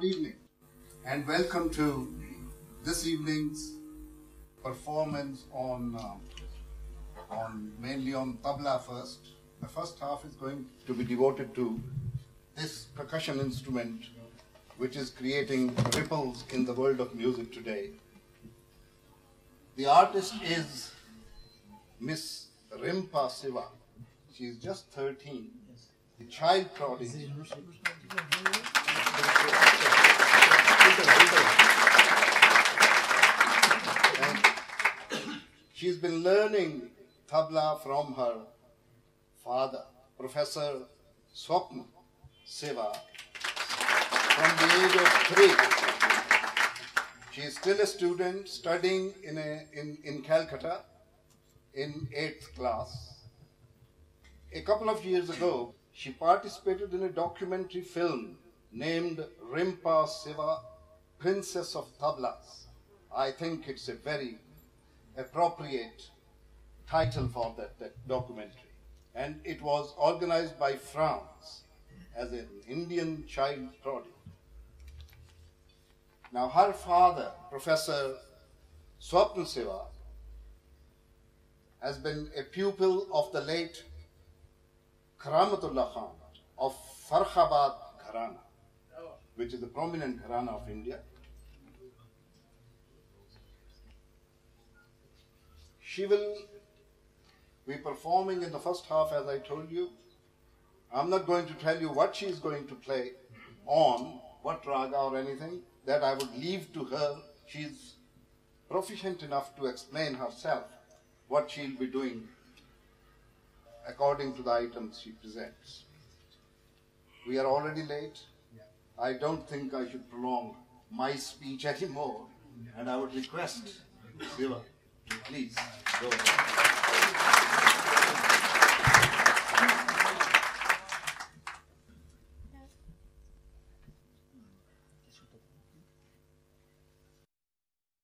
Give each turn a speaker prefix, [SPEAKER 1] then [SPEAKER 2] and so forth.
[SPEAKER 1] Good evening, and welcome to this evening's performance on uh, on mainly on tabla first. The first half is going to be devoted to this percussion instrument, which is creating ripples in the world of music today. The artist is Miss Rimpa Siva. She is just 13, a child prodigy. She's been learning tabla from her father, Professor Swapan Siva, from the age of three. She is still a student studying in, a, in, in Calcutta in eighth class. A couple of years ago, she participated in a documentary film named Rimpa Siva, Princess of Tablas. I think it's a very appropriate title for that, that documentary. And it was organized by France as an Indian child prodigy. Now, her father, Professor Swapan Siva, has been a pupil of the late Karamatullah Khan of Farrukhabad Gharana, which is the prominent Gharana of India. She will be performing in the first half, as I told you. I'm not going to tell you what she is going to play on, what raga or anything. That I would leave to her. She's proficient enough to explain herself what she'll be doing according to the items she presents. We are already late. I don't think I should prolong my speech anymore, and I would request Siva to please go ahead.